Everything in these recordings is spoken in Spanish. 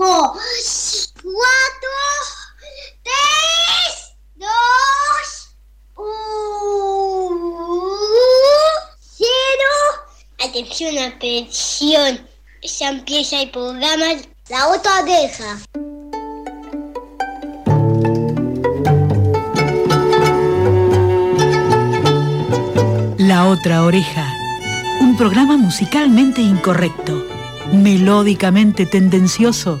cinco, cuatro, tres, dos, uno, cero. Atención, atención. Ya empieza el programa La otra oreja. La otra oreja. Un programa musicalmente incorrecto, melódicamente tendencioso,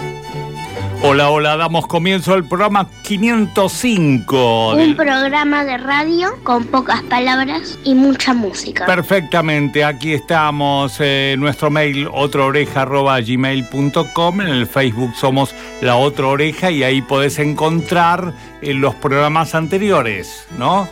Hola, hola, damos comienzo al programa 505. Un programa de radio con pocas palabras y mucha música. Perfectamente, aquí estamos, eh, nuestro mail otraoreja.gmail.com, en el Facebook somos La Otra Oreja y ahí podés encontrar eh, los programas anteriores, ¿no?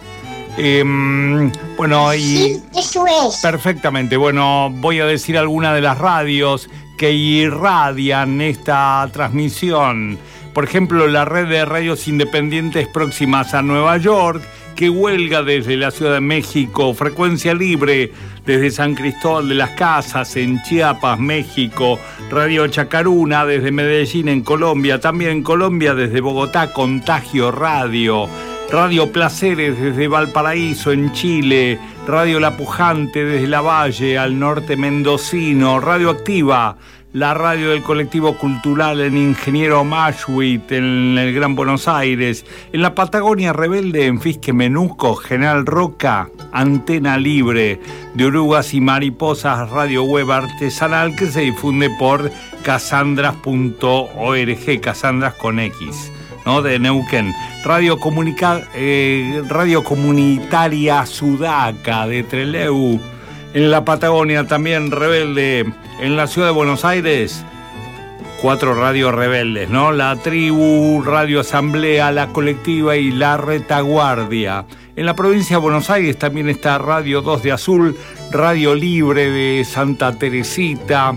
Em, bueno, y... Sí, eso es. Perfectamente, bueno, voy a decir algunas de las radios que irradian esta transmisión. Por ejemplo, la red de radios independientes próximas a Nueva York, que huelga desde la Ciudad de México, frecuencia libre desde San Cristóbal de las Casas, en Chiapas, México, Radio Chacaruna desde Medellín, en Colombia, también en Colombia desde Bogotá, Contagio Radio. Radio Placeres desde Valparaíso en Chile, Radio La Pujante desde La Valle al norte mendocino, Radio Activa, la radio del colectivo cultural en Ingeniero Mashwit en el Gran Buenos Aires, en la Patagonia Rebelde en Fisque Menusco, General Roca, Antena Libre, de Orugas y Mariposas, radio web artesanal que se difunde por casandras.org, casandras con X. de Neuquén. Radio, eh, Radio Comunitaria Sudaca de Treleu. En la Patagonia también rebelde. En la ciudad de Buenos Aires, cuatro radios rebeldes, ¿no? La Tribu, Radio Asamblea, La Colectiva y La Retaguardia. En la provincia de Buenos Aires también está Radio 2 de Azul, Radio Libre de Santa Teresita,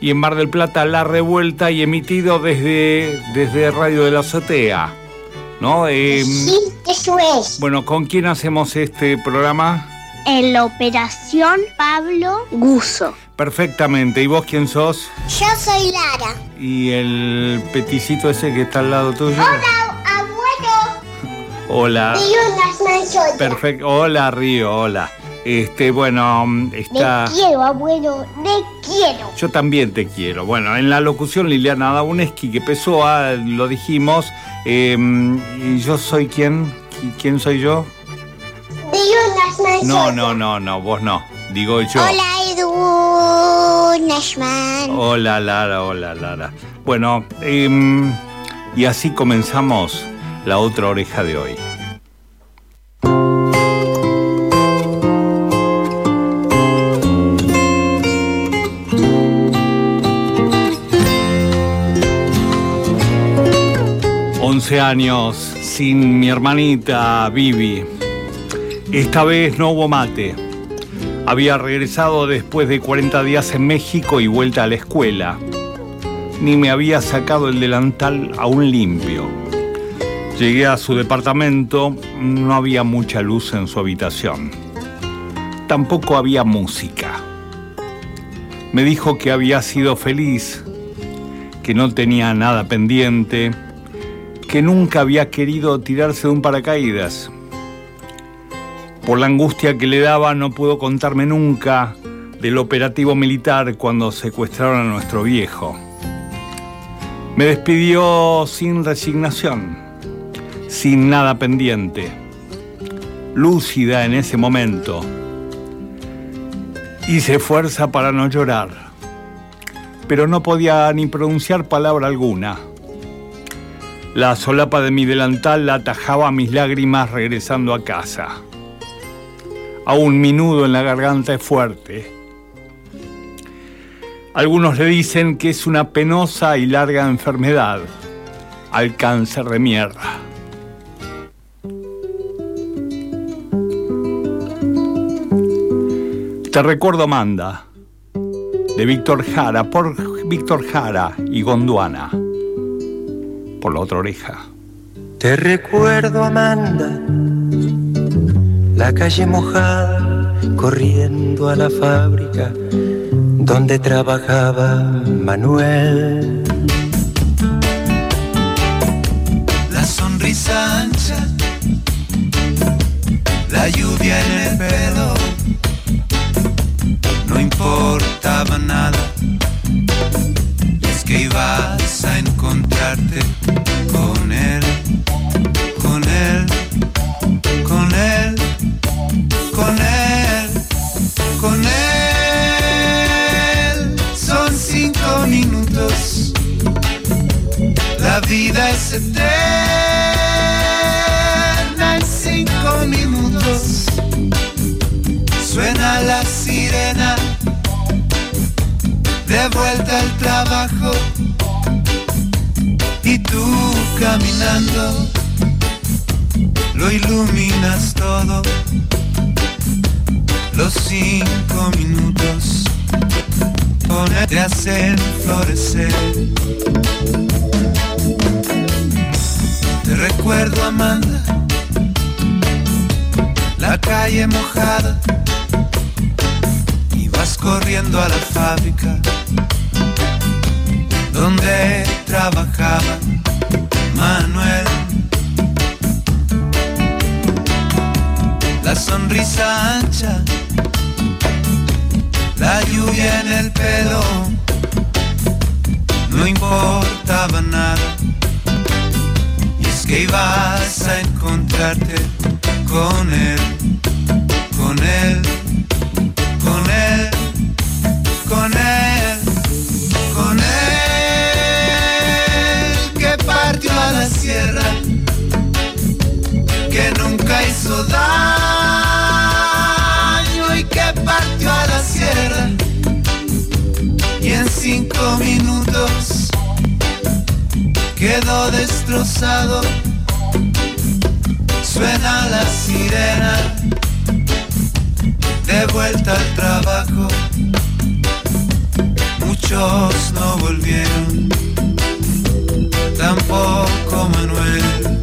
y en Mar del Plata La Revuelta y emitido desde, desde Radio de la Azotea. ¿No? Eh, Sí, eso es. bueno, ¿con quién hacemos este programa? En la operación Pablo Guso. Perfectamente. ¿Y vos quién sos? Yo soy Lara. ¿Y el peticito ese que está al lado tuyo? abuelo. Hola. manchotas. Perfecto. Hola, Río, hola. Este, bueno, está... Te quiero, abuelo. Te quiero. Yo también te quiero. Bueno, en la locución Liliana Dauneski, que Pessoa, lo dijimos. eh, ¿Y yo soy quién? ¿Qui- ¿Quién soy yo? Manchotas. No, no, no, no, vos no. Digo yo. Hola, Edu Nashman. Hola, Lara, hola, Lara. Bueno, em, y así comenzamos la otra oreja de hoy. Años sin mi hermanita Vivi. Esta vez no hubo mate. Había regresado después de 40 días en México y vuelta a la escuela. Ni me había sacado el delantal aún limpio. Llegué a su departamento, no había mucha luz en su habitación. Tampoco había música. Me dijo que había sido feliz, que no tenía nada pendiente, que nunca había querido tirarse de un paracaídas. Por la angustia que le daba no pudo contarme nunca del operativo militar cuando secuestraron a nuestro viejo. Me despidió sin resignación, sin nada pendiente, lúcida en ese momento. Hice fuerza para no llorar, pero no podía ni pronunciar palabra alguna. La solapa de mi delantal atajaba mis lágrimas regresando a casa. Aún mi nudo en la garganta es fuerte. Algunos le dicen que es una penosa y larga enfermedad, al cáncer de mierda. Te recuerdo Amanda, de Víctor Jara, por Víctor Jara y Gondwana por la otra oreja. Te recuerdo Amanda, la calle mojada, corriendo a la fábrica donde trabajaba Manuel. La sonrisa ancha, la lluvia en el pelo no importaba nada. Con él, con él, con él, con él, con él. Son cinco minutos, la vida es eterna en cinco minutos. Suena la sirena de vuelta al trabajo caminando lo iluminas todo. Los cinco minutos te hacen florecer. Te recuerdo Amanda la calle mojada. Vas corriendo a la fábrica donde trabajaba Manuel. La sonrisa ancha, la lluvia en el pelo, no importaba nada. Y es que ibas a encontrarte con él, con él con él, con él, cinco minutos quedó destrozado, suena la sirena de vuelta al trabajo. Muchos no volvieron, tampoco Manuel.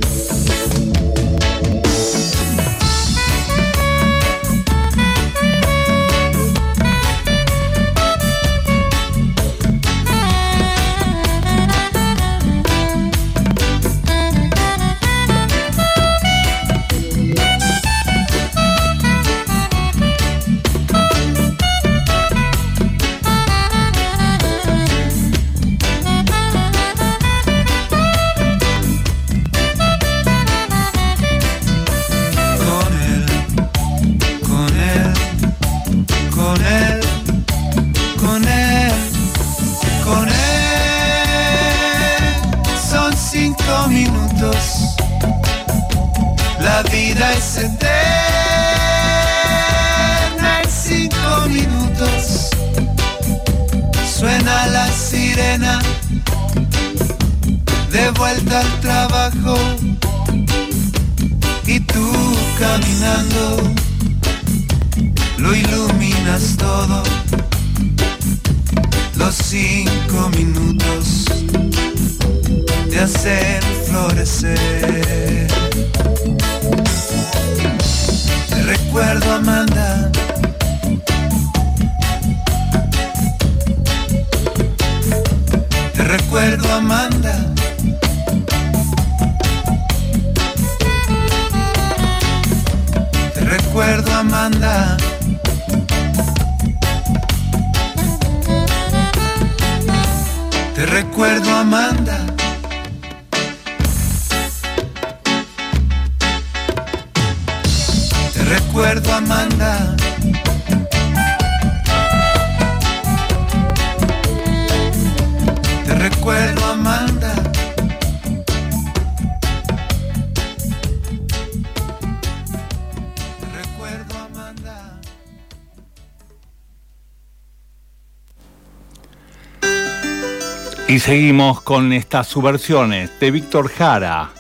Y seguimos con estas subversiones de Víctor Jara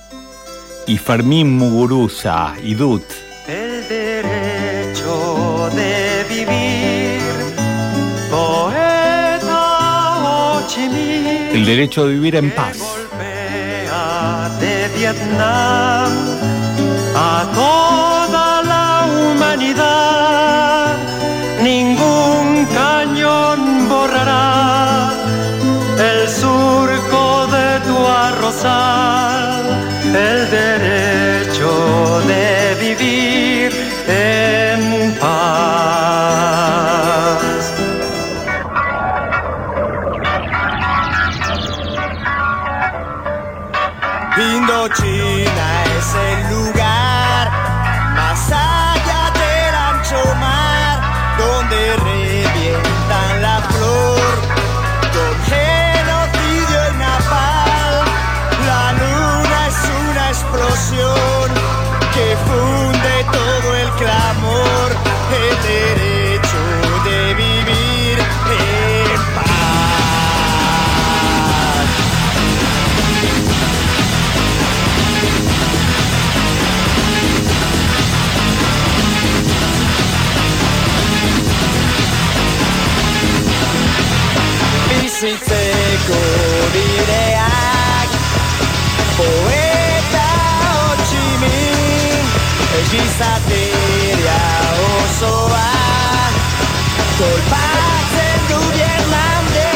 y Fermín Muguruza y Dut. El derecho de vivir, poeta El derecho de vivir en paz. El derecho de vivir en paz. Indochina es el lugar más allá del ancho mar donde Gizateria osoa. Kolpatzen du Vietnamde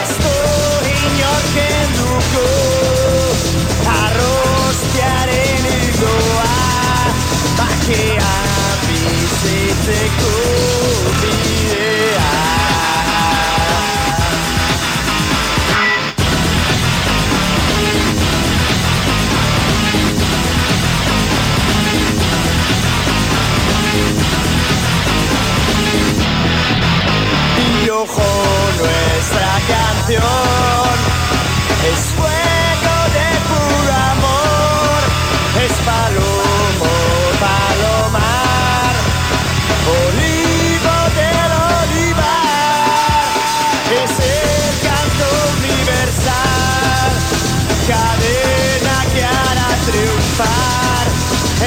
Ez du inorken duko Arroztiaren ilgoa Bakean bizitzeko es fuego de puro amor es palomo palomar olivo del olivar. Es el canto universal cadena que hará triunfar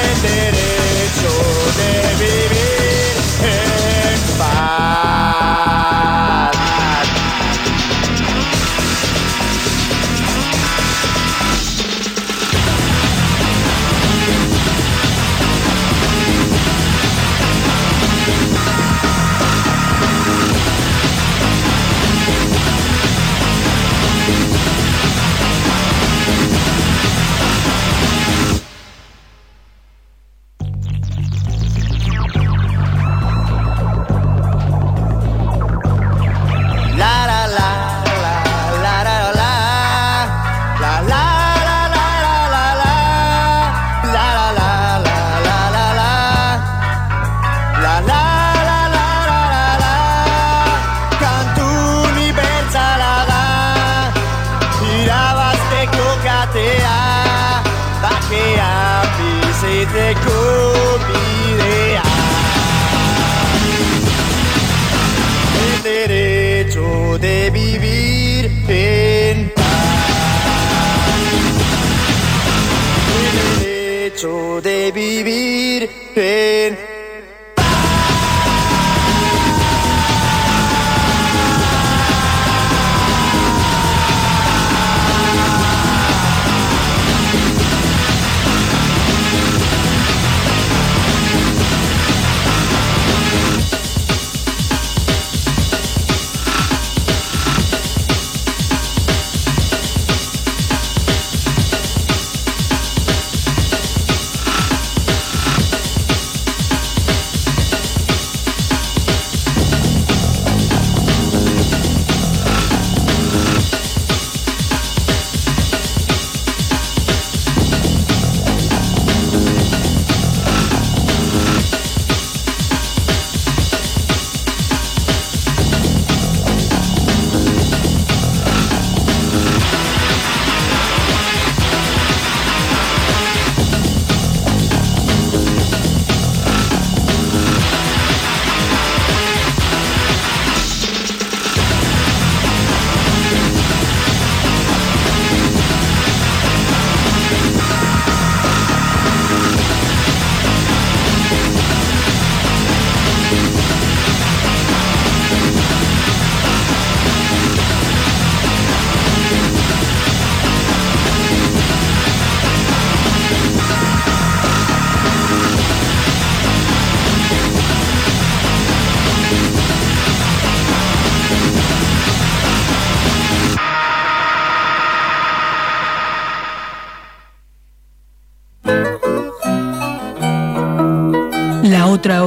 el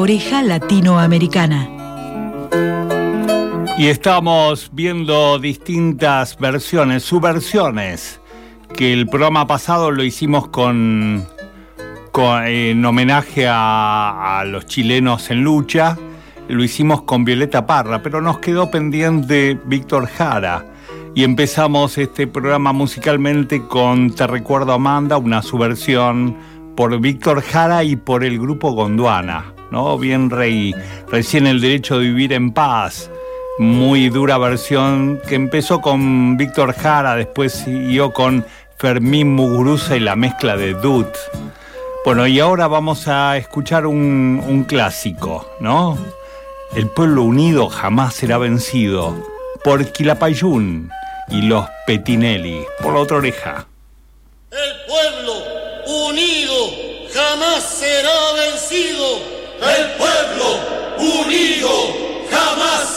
oreja latinoamericana. Y estamos viendo distintas versiones, subversiones, que el programa pasado lo hicimos con, en homenaje a, a los chilenos en lucha, lo hicimos con Violeta Parra, pero nos quedó pendiente Víctor Jara. Y empezamos este programa musicalmente con Te recuerdo Amanda, una subversión por Víctor Jara y por el grupo Gondwana, ¿no? Bien rey, recién el derecho de vivir en paz muy dura versión que empezó con Víctor Jara, después siguió con Fermín Muguruza y la mezcla de Dut. Bueno, y ahora vamos a escuchar un, clásico, ¿no? El pueblo unido jamás será vencido por Quilapayún y los Petinelli, por la otra oreja. El pueblo unido jamás será vencido. El pueblo unido jamás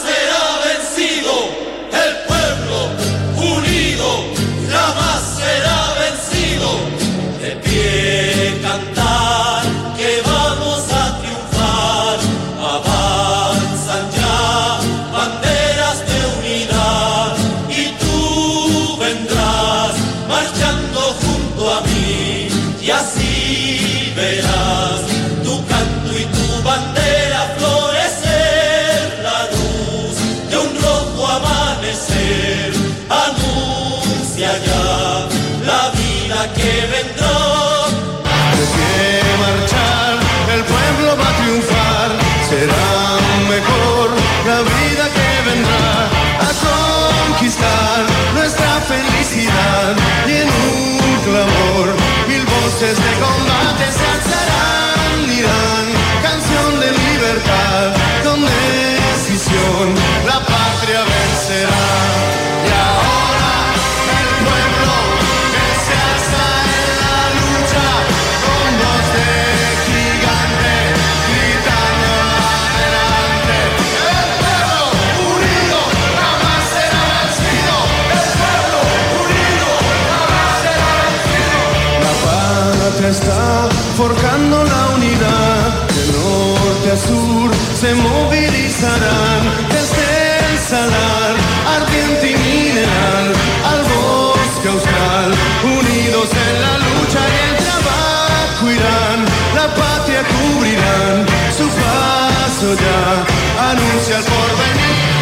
unidad. De norte a sur se movilizarán desde el salar ardiente y mineral al bosque austral. Unidos en la lucha y el trabajo irán. La patria cubrirán su paso ya. Anuncia el porvenir.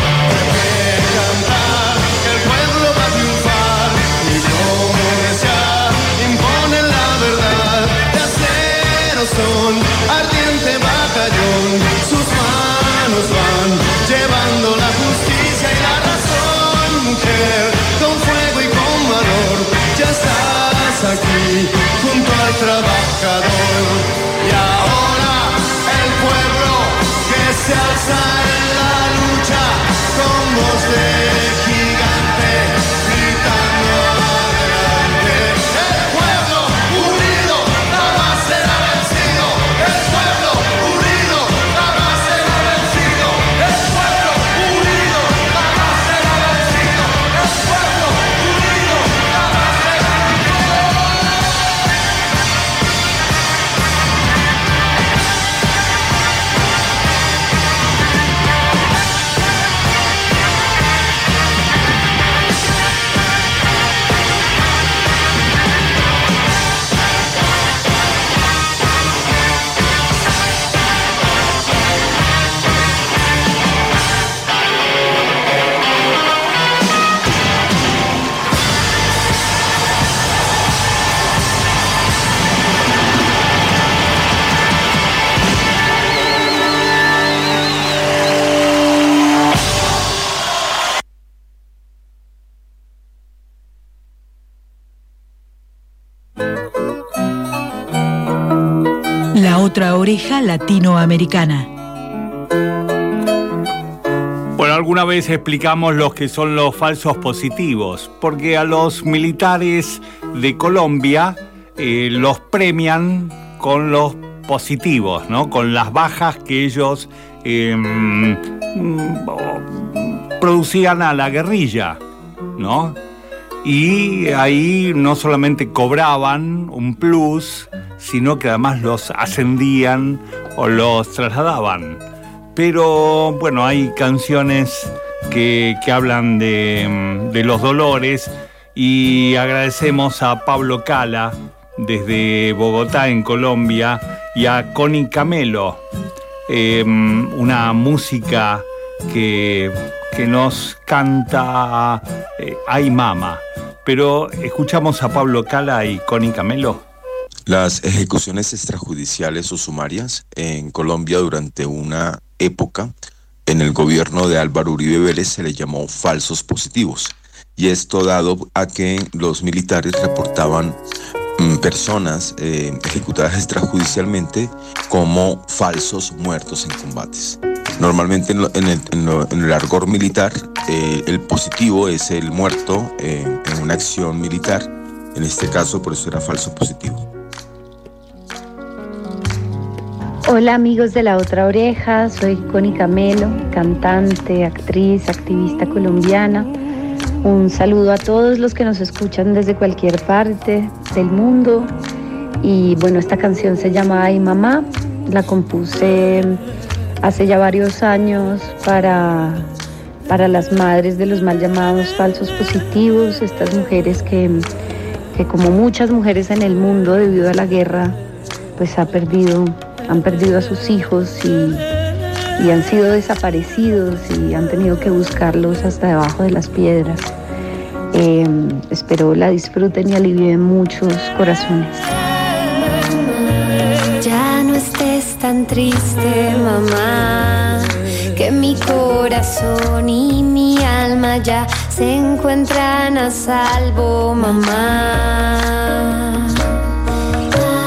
Sus manos van llevando la justicia y la razón. Mujer, con fuego y con valor, ya estás aquí junto al trabajador. Y ahora el pueblo que se alza en la lucha con voz de Otra oreja latinoamericana. Bueno, alguna vez explicamos los que son los falsos positivos, porque a los militares de Colombia eh, los premian con los positivos, ¿no? Con las bajas que ellos eh, mm, producían a la guerrilla, ¿no? Y ahí no solamente cobraban un plus, sino que además los ascendían o los trasladaban. Pero bueno, hay canciones que, que hablan de, de los dolores y agradecemos a Pablo Cala desde Bogotá en Colombia y a Connie Camelo, eh, una música que, que nos canta eh, Ay Mama. Pero escuchamos a Pablo Cala y Connie Camelo. Las ejecuciones extrajudiciales o sumarias en Colombia durante una época en el gobierno de Álvaro Uribe Vélez se le llamó falsos positivos. Y esto dado a que los militares reportaban mm, personas eh, ejecutadas extrajudicialmente como falsos muertos en combates. Normalmente en, el, en argor militar, eh, el positivo es el muerto eh, en una acción militar. En este caso, por eso era falso positivo. Hola amigos de La Otra Oreja, soy Connie Camelo, cantante, actriz, activista colombiana. Un saludo a todos los que nos escuchan desde cualquier parte del mundo. Y bueno, esta canción se llama Ay Mamá, la compuse hace ya varios años para, para las madres de los mal llamados falsos positivos, estas mujeres que, que como muchas mujeres en el mundo debido a la guerra, pues ha perdido, han perdido a sus hijos y, y han sido desaparecidos y han tenido que buscarlos hasta debajo de las piedras. Eh, espero la disfruten y alivien muchos corazones. Tan triste, mamá, que mi corazón y mi alma ya se encuentran a salvo, mamá.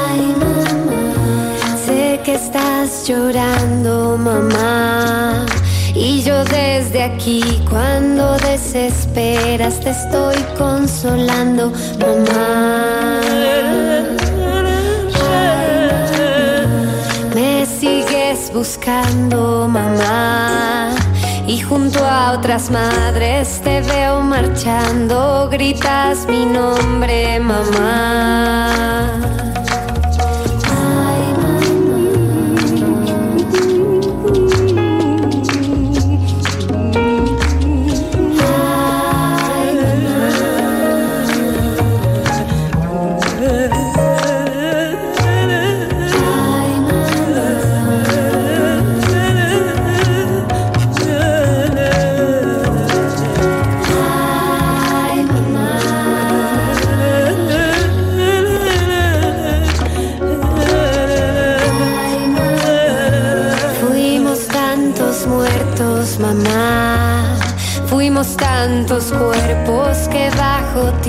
Ay, mamá, sé que estás llorando, mamá. Y yo desde aquí, cuando desesperas, te estoy consolando, mamá. Buscando, mamá. Y junto a otras madres te veo marchando, gritas mi nombre, mamá.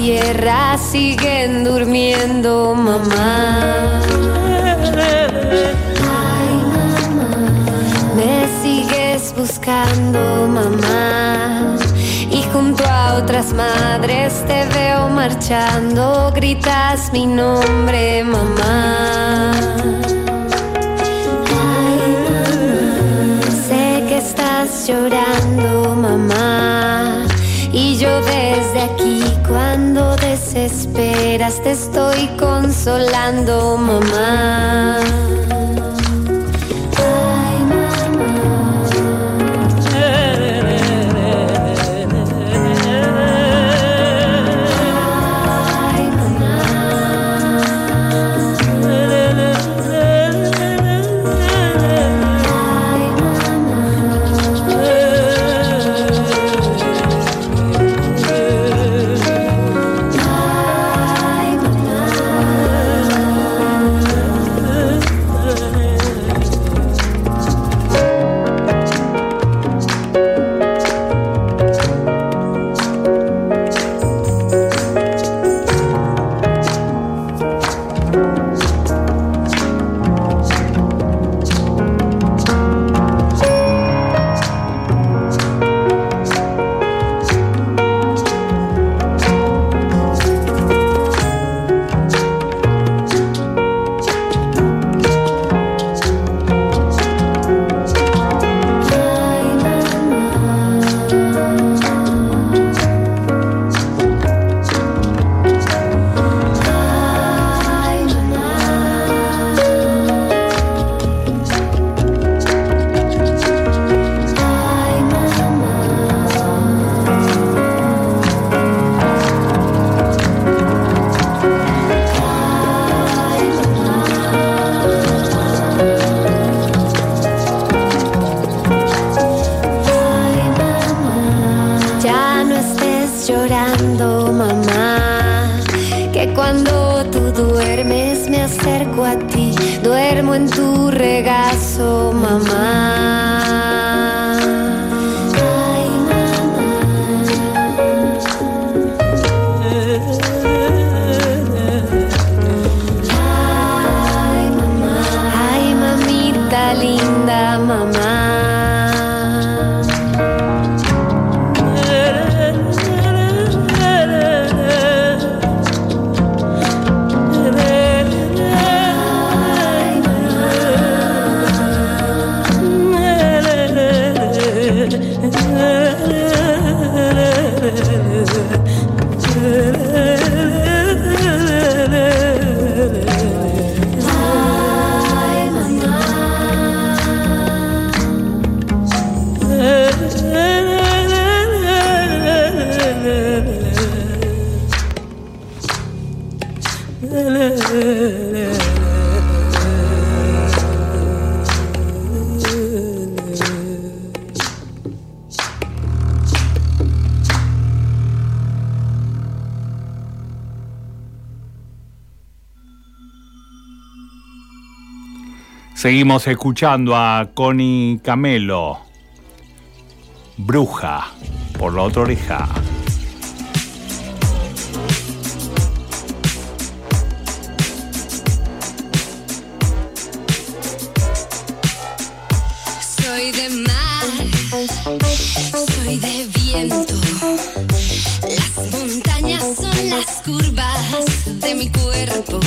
Tierra siguen durmiendo, mamá. Ay, mamá. Me sigues buscando, mamá. Y junto a otras madres te veo marchando, gritas mi nombre, mamá. Sé que estás llorando, desesperas, te estoy consolando, mamá. Seguimos escuchando a Connie Camelo, Bruja, por la otra oreja. Soy de mar, soy de viento. Las montañas son las curvas de mi cuerpo.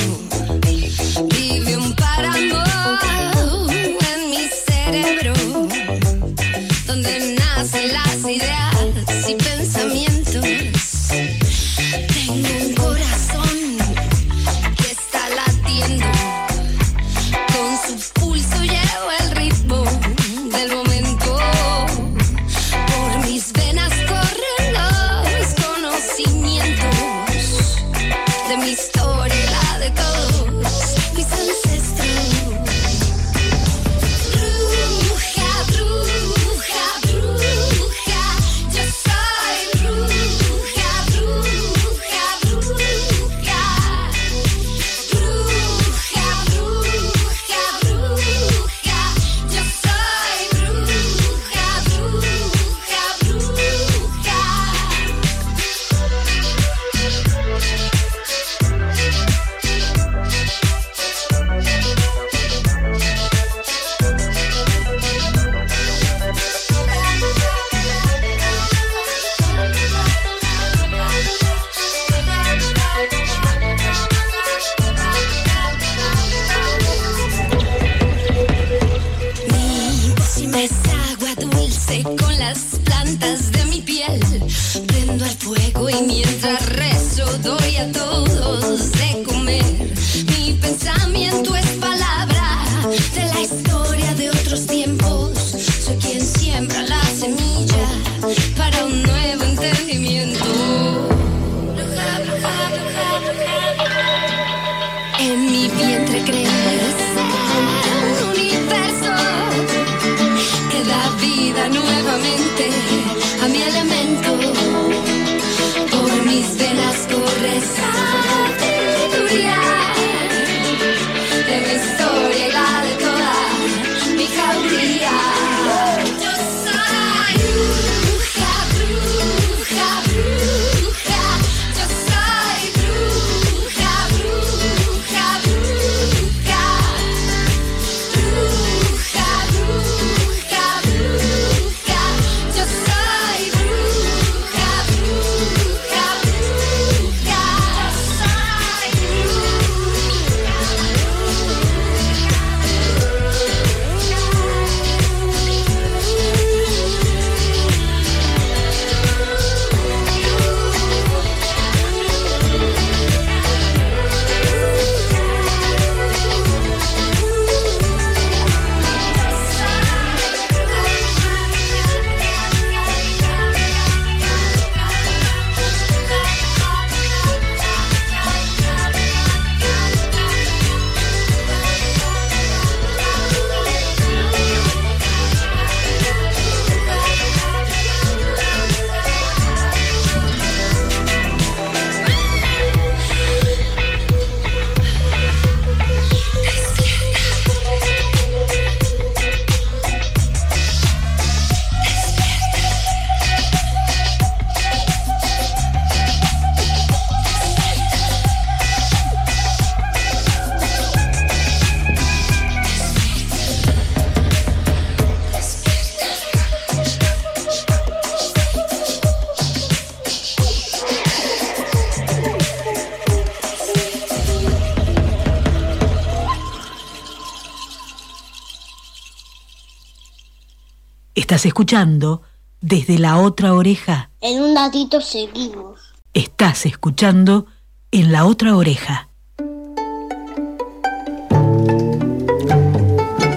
Escuchando desde la otra oreja. En un ratito seguimos. Estás escuchando en la otra oreja.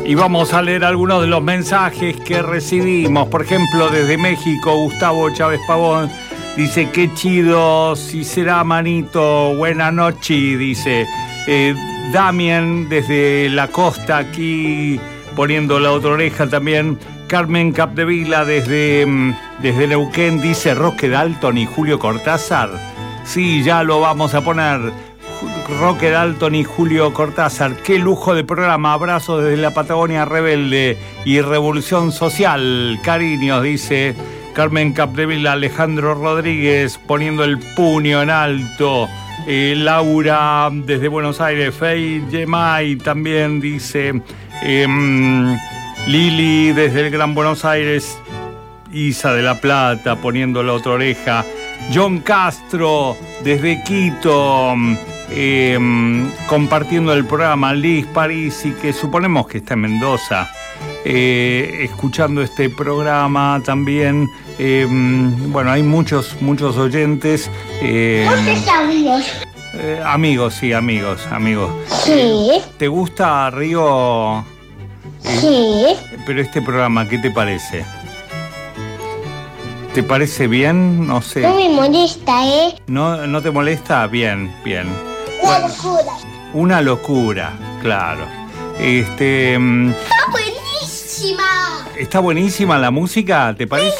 Y vamos a leer algunos de los mensajes que recibimos. Por ejemplo, desde México, Gustavo Chávez Pavón dice, qué chido, si será manito, buena noche, dice. Eh, Damien desde la costa aquí poniendo la otra oreja también. Carmen Capdevila desde, mm, desde Neuquén dice Roque Dalton y Julio Cortázar. Sí, ya lo vamos a poner. Roque Dalton y Julio Cortázar. Qué lujo de programa. Abrazos desde la Patagonia Rebelde y Revolución Social. Cariños, dice Carmen Capdevila. Alejandro Rodríguez poniendo el puño en alto. Eh, Laura desde Buenos Aires. Fey Gemay también dice. em, Lili desde el Gran Buenos Aires. Isa de la Plata poniendo la otra oreja. John Castro desde Quito mm, eh, mm, compartiendo el programa. Liz Parisi que suponemos que está en Mendoza. eh, escuchando este programa también. eh, mm, bueno, hay muchos, muchos oyentes. eh, ¿Cuántos amigos? eh, amigos, sí, amigos, amigos. Sí, ¿Te gusta Río? Sí. Pero este programa, ¿qué te parece? ¿Te parece bien? No sé. No me molesta, ¿eh? ¿No, no te molesta? Bien, bien. Una locura. Una locura, claro. Este, mm, Está buenísima. ¿Está buenísima la música? ¿Te parece?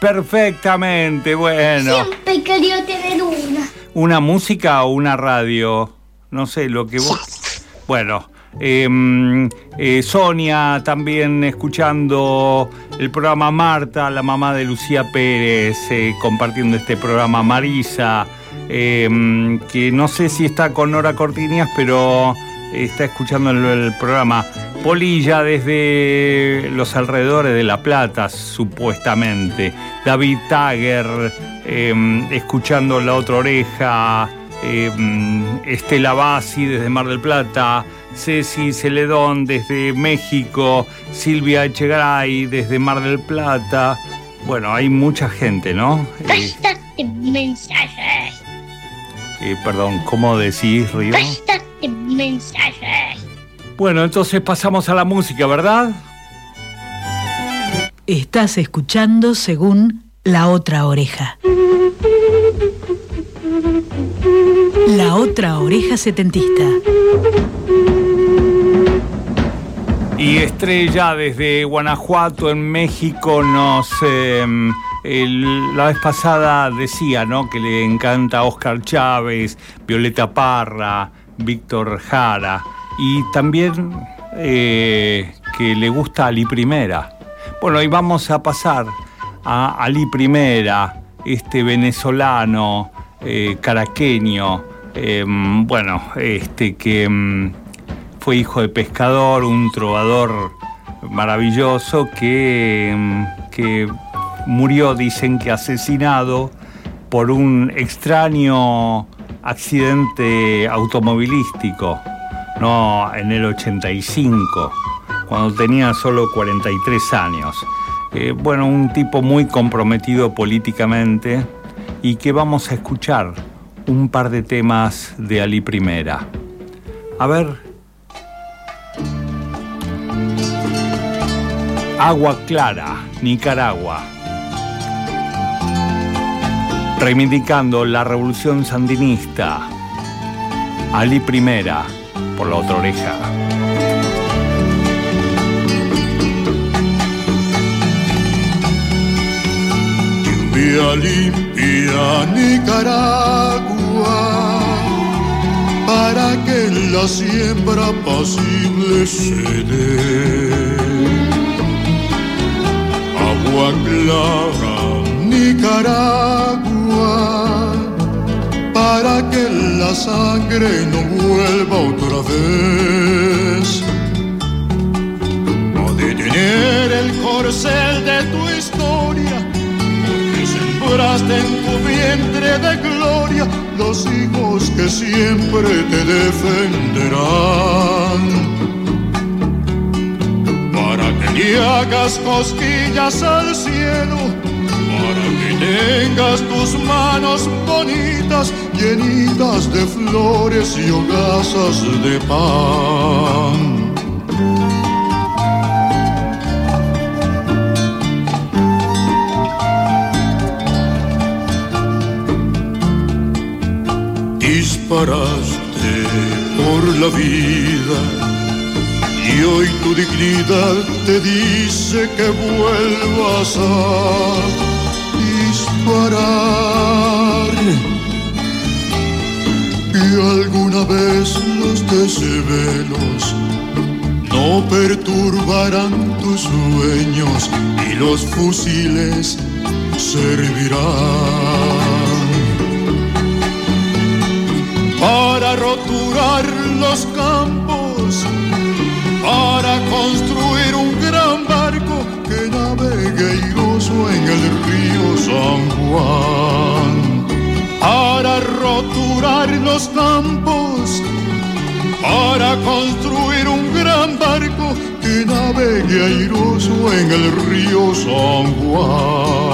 Perfectamente, bueno. Siempre quería tener una. ¿Una música o una radio? No sé, lo que vos... Bueno, eh, Sonia también escuchando el programa Marta, la mamá de Lucía Pérez, eh, compartiendo este programa Marisa, em, que no sé si está con Nora Cortinias, pero está escuchando el, programa. Polilla desde los alrededores de La Plata, supuestamente. David Tager em, escuchando La Otra Oreja. em, Estela Bassi desde Mar del Plata. Ceci Celedón desde México. Silvia Echegaray desde Mar del Plata. Bueno, hay mucha gente, ¿no? Eh, Basta de mensajes. eh, perdón, ¿cómo decís, Río? Basta de mensajes. Bueno, entonces pasamos a la música, ¿verdad? Estás escuchando según la otra oreja. La otra oreja setentista. Y Estrella desde Guanajuato, en México, nos. el- la vez pasada decía, ¿no? Que le encanta Oscar Chávez, Violeta Parra, Víctor Jara. Y también eh, que le gusta Ali Primera. Bueno, y vamos a pasar a Ali Primera, este venezolano, eh, caraqueño, eh, bueno, este que. Fue hijo de pescador, un trovador maravilloso que, mm, que murió, dicen que asesinado por un extraño accidente automovilístico, no en el 85, cuando tenía solo 43 años. Eh, bueno, un tipo muy comprometido políticamente y que vamos a escuchar un par de temas de Ali Primera. A ver, Agua Clara, Nicaragua. Reivindicando la revolución sandinista. Ali Primera, por la otra oreja. Lluvia limpia Nicaragua para que la siembra pasible se dé. Nicaragua para que la sangre no vuelva otra vez a detener el corcel de tu historia que sembraste en tu vientre de gloria los hijos que siempre te defenderán. Y hagas cosquillas al cielo para que tengas tus manos bonitas llenitas de flores y hogazas de pan. Disparaste por la vida y hoy tu dignidad te dice que vuelvas a disparar. Y alguna vez los desvelos no perturbarán tus sueños y los fusiles servirán para roturar los campos, para construir un gran barco que navegue en el río San Juan. Para roturar los campos, para construir un gran barco que navegue airoso en el río San Juan.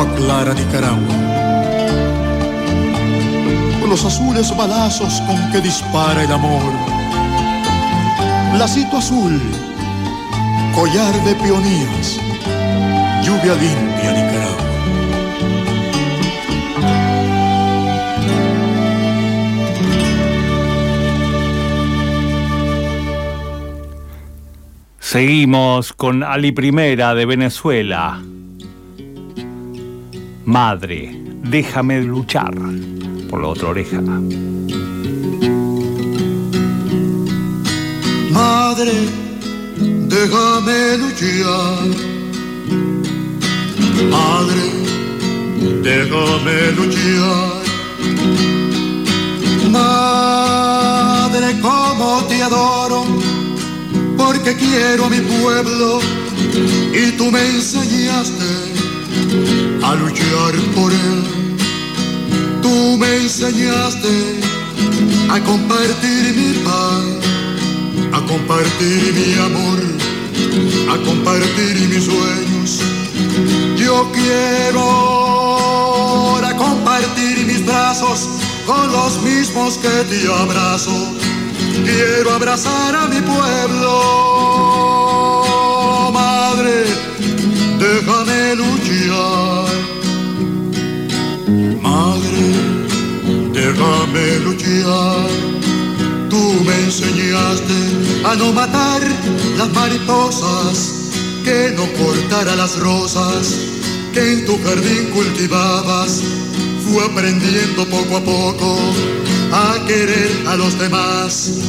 Agua clara, Nicaragua. Los azules balazos con que dispara el amor. Lacito azul, collar de peonías, lluvia limpia, Nicaragua. Seguimos con Ali Primera de Venezuela. Madre, déjame luchar por la otra oreja. Madre, déjame luchar. Madre, déjame luchar. Madre, como te adoro, porque quiero a mi pueblo y tú me enseñaste a luchar por él. Tú me enseñaste a compartir mi paz a compartir mi amor, a compartir mis sueños. Yo quiero ahora compartir mis brazos con los mismos que te abrazo. Quiero abrazar a mi pueblo, madre, déjame luchar. Madre, déjame luchar. Tú me enseñaste a no matar las mariposas, que no cortara las rosas que en tu jardín cultivabas. fue aprendiendo poco a poco a querer a los demás.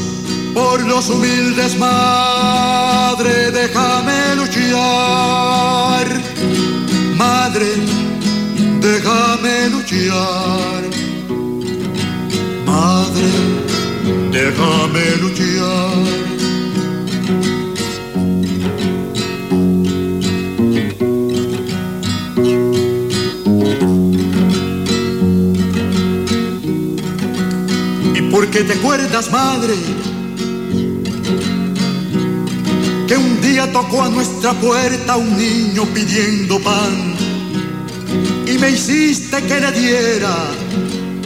Por los humildes, madre, déjame luchar. Madre, déjame luchar. Madre, déjame luchar. Porque te acuerdas, madre, que un día tocó a nuestra puerta un niño pidiendo pan y me hiciste que le diera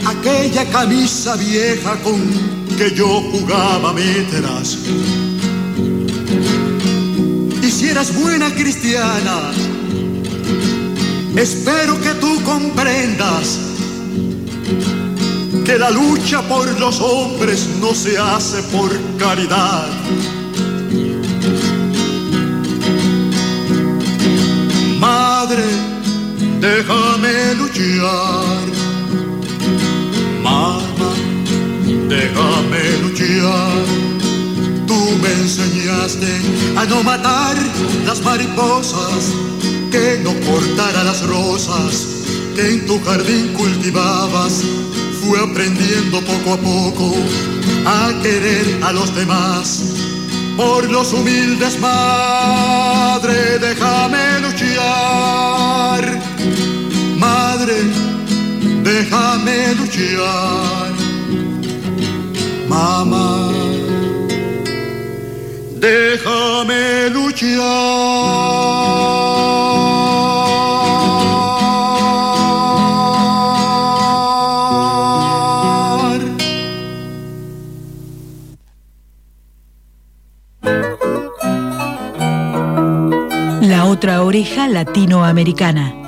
aquella camisa vieja con que yo jugaba meteras. Y si eras buena cristiana, espero que tú comprendas que la lucha por los hombres no se hace por caridad. Déjame luchar. Mamá, déjame luchar. Tú me enseñaste a no matar las mariposas, que no cortara las rosas que en tu jardín cultivabas fue aprendiendo poco a poco a querer a los demás. Por los humildes, madre, déjame luchar. Déjame luchar. Mamá, déjame luchar. La otra oreja latinoamericana.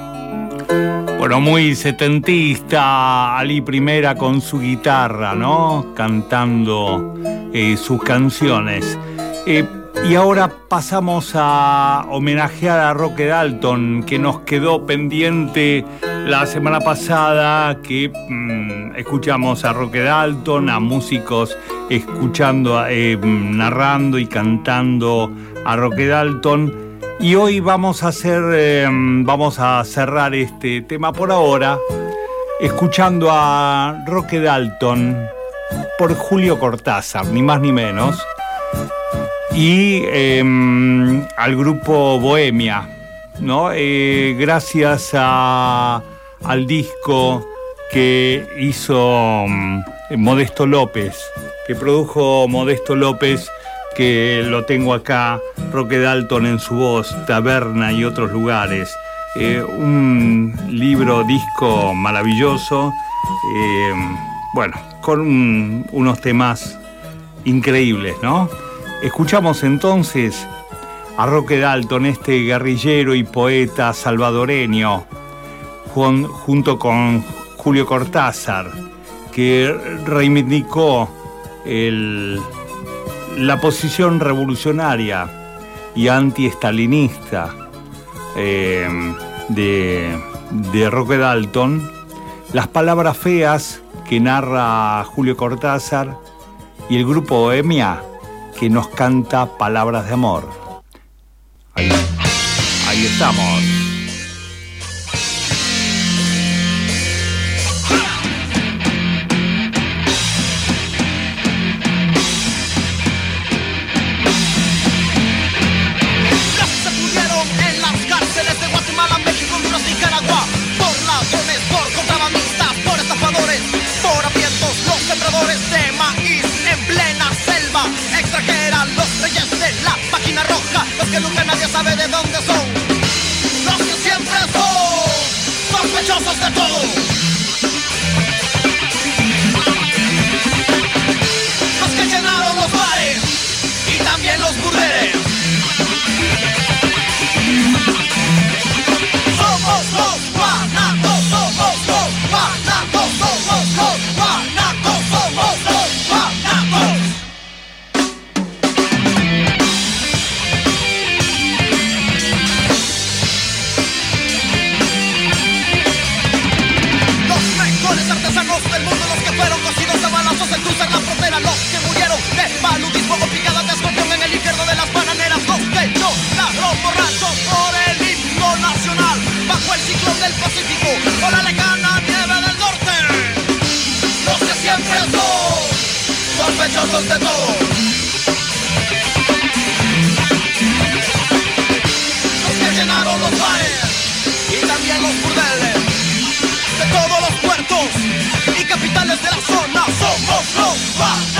Muy setentista, Ali Primera con su guitarra, ¿no? Cantando eh, sus canciones. Eh, y ahora pasamos a homenajear a Roque Dalton, que nos quedó pendiente la semana pasada, que mm, escuchamos a Roque Dalton, a músicos escuchando, eh, narrando y cantando a Roque Dalton. Y hoy vamos a hacer, eh, vamos a cerrar este tema por ahora, escuchando a Roque Dalton por Julio Cortázar, ni más ni menos, y eh, al grupo Bohemia, ¿no? Eh, gracias a- al disco que hizo mm, Modesto López, que produjo Modesto López, que lo tengo acá, Roque Dalton en su voz, Taberna y otros lugares. Eh, un libro, disco maravilloso, eh, bueno, con un- unos temas increíbles, ¿no? Escuchamos entonces a Roque Dalton, este guerrillero y poeta salvadoreño, jun- junto con Julio Cortázar, que reivindicó el- la posición revolucionaria y anti-estalinista eh, de, de Roque Dalton, las palabras feas que narra Julio Cortázar y el grupo Bohemia que nos canta palabras de amor. Ahí, ahí estamos. Los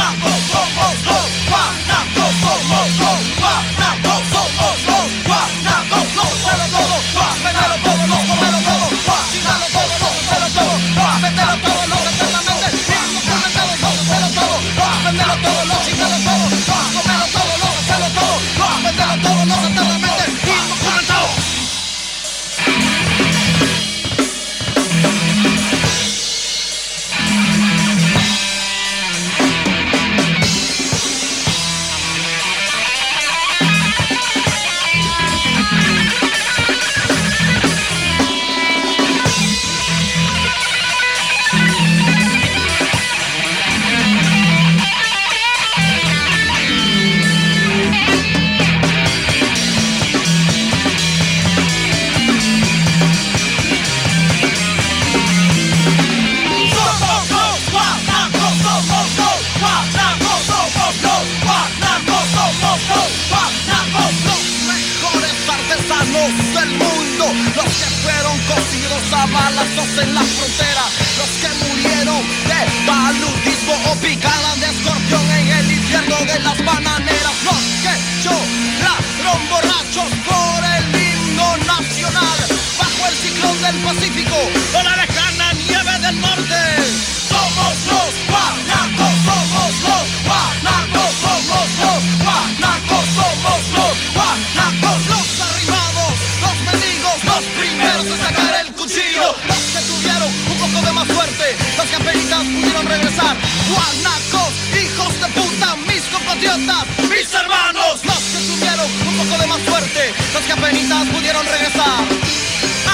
primeros en sacar el cuchillo, los que tuvieron un poco de más suerte, los apenas pudieron regresar. Guanacos, hijos de puta, mis compatriotas, mis hermanos, los que tuvieron un poco de más suerte, los apenas pudieron regresar.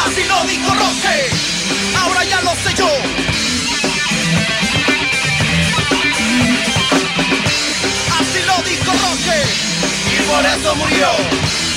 Así lo dijo Roque, ahora ya lo sé yo. Así lo dijo Roque, y por eso murió.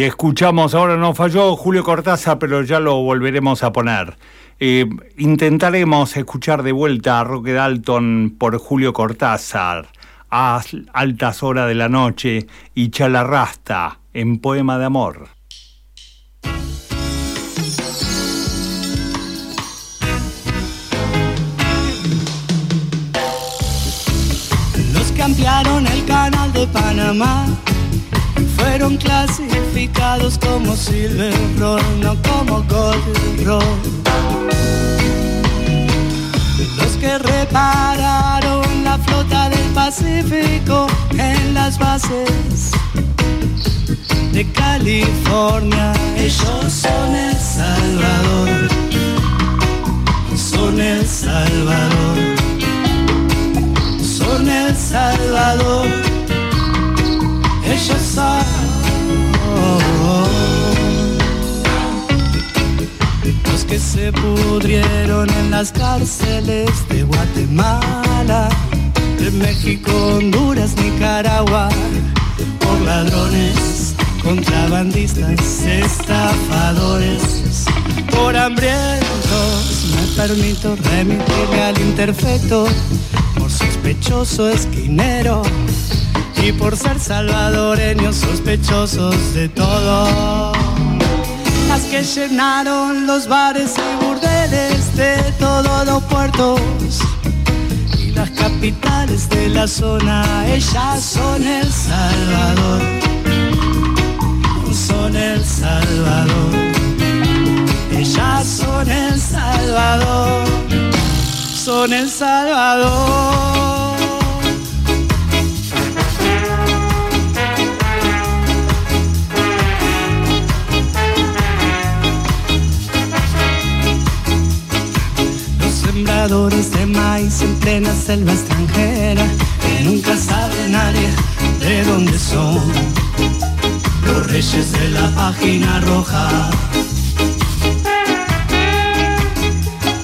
Y escuchamos, ahora no falló Julio Cortázar, pero ya lo volveremos a poner. Eh, intentaremos escuchar de vuelta a Roque Dalton por Julio Cortázar a altas horas de la noche y Chalarrasta en Poema de Amor. Los que ampliaron el canal de Panamá fueron clasificados como Silver Roll, no como Gold Roll. Los que repararon la flota del Pacífico en las bases de California, ellos son El Salvador, son El Salvador, son El Salvador. Ellos son se pudrieron en las cárceles de Guatemala, de México, Honduras, Nicaragua, por ladrones, contrabandistas, estafadores, por hambrientos. Me permito remitirme al imperfecto, por sospechoso esquinero y por ser salvadoreños sospechosos de todo. Las que llenaron los bares y burdeles de todos los puertos. Y las capitales de la zona, ellas son El Salvador, son El Salvador, ellas son El Salvador, son El Salvador. Viajes en plena selva extranjera que nunca sabe nadie de dónde son. Los reyes de la página roja.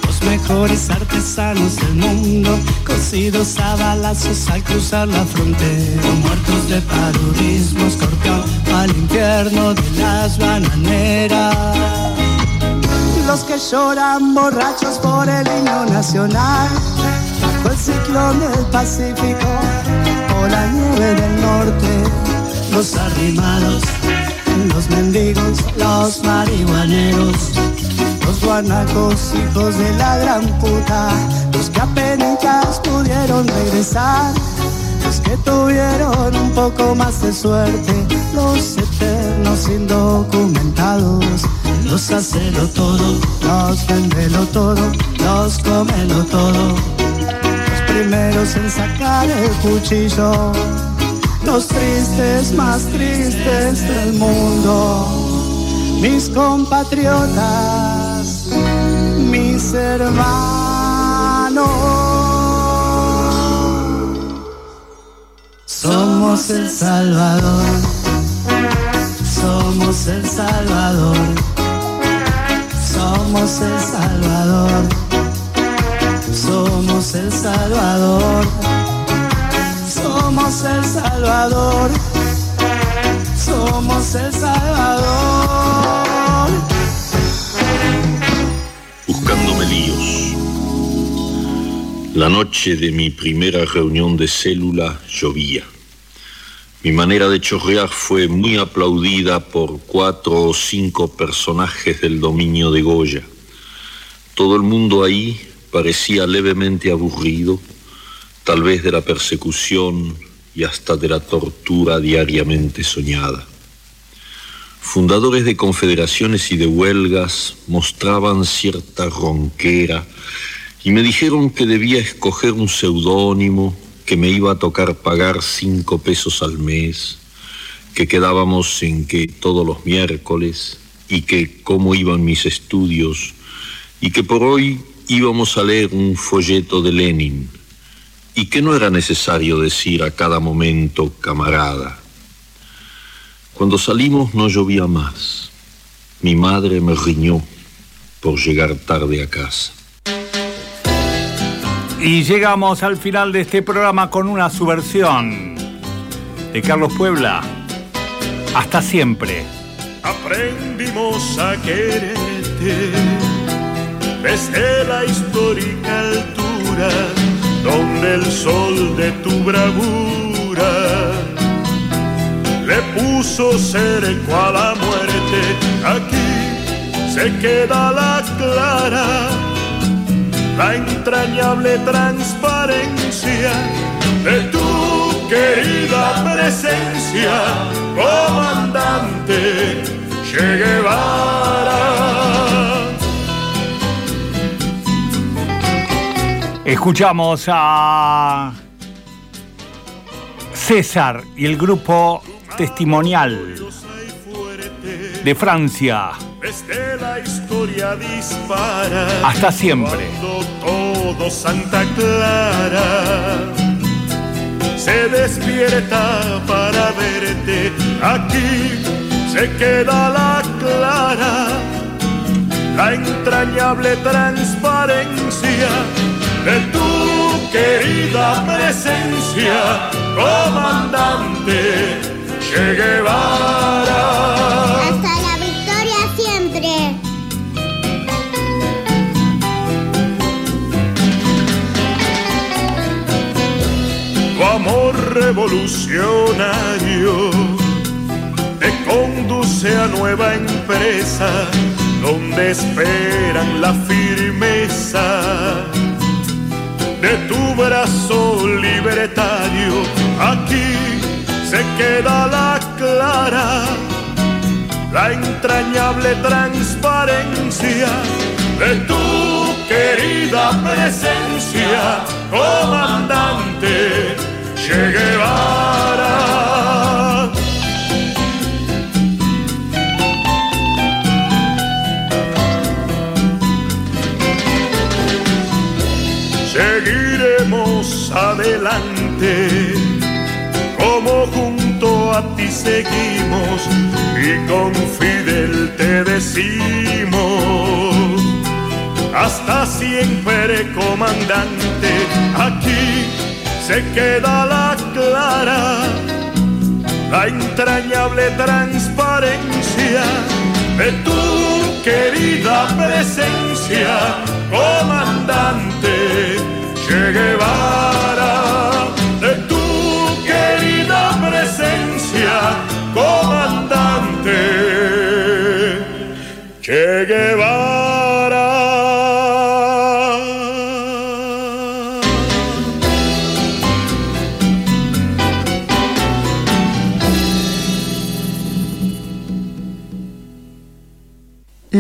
Los mejores artesanos del mundo, cosidos a balazos al cruzar la frontera. Muertos de paludismo, escorpión al infierno de las bananeras los que lloran borrachos por el himno nacional, bajo el ciclón del Pacífico o la nieve del norte, los arrimados, los mendigos, los marihuaneros, los guanacos, hijos de la gran puta, los que apenas pudieron regresar. Que tuvieron un poco más de suerte, los eternos indocumentados, los hacelo todo, los vendelo todo, los comelo todo. Los primeros en sacar el cuchillo, los tristes más tristes del mundo. Mis compatriotas, mis hermanos. Somos El Salvador, somos El Salvador somos El Salvador, somos El Salvador, somos El Salvador, somos El Salvador. Buscándome líos. La noche de mi primera reunión de célula llovía. Mi manera de chorrear fue muy aplaudida por cuatro o cinco personajes del dominio de Goya. Todo el mundo ahí parecía levemente aburrido, tal vez de la persecución y hasta de la tortura diariamente soñada. Fundadores de confederaciones y de huelgas mostraban cierta ronquera y me dijeron que debía escoger un seudónimo que me iba a tocar pagar cinco pesos al mes, que quedábamos en que todos los miércoles y que cómo iban mis estudios y que por hoy íbamos a leer un folleto de Lenin y que no era necesario decir a cada momento camarada. Cuando salimos no llovía más. Mi madre me riñó por llegar tarde a casa. Y llegamos al final de este programa con una subversión de Carlos Puebla. Hasta siempre. Aprendimos a quererte desde la histórica altura donde el sol de tu bravura le puso cerco a la muerte. Aquí se queda la clara la entrañable transparencia de tu querida presencia, comandante Che Guevara. Escuchamos a César y el grupo testimonial de Francia. Desde la historia dispara. Hasta siempre. Todo Santa Clara se despierta para verte. Aquí se queda la clara, la entrañable transparencia de tu querida presencia, comandante Che Guevara. Revolucionario te conduce a nueva empresa donde esperan la firmeza de tu brazo libertario. Aquí se queda la clara, la entrañable transparencia de tu querida presencia, comandante Che Seguiremos adelante, como junto a ti seguimos y con Fidel te decimos hasta siempre comandante, aquí se queda la clara, la entrañable transparencia de tu querida presencia, comandante Che Guevara, de tu querida presencia, comandante Che Guevara.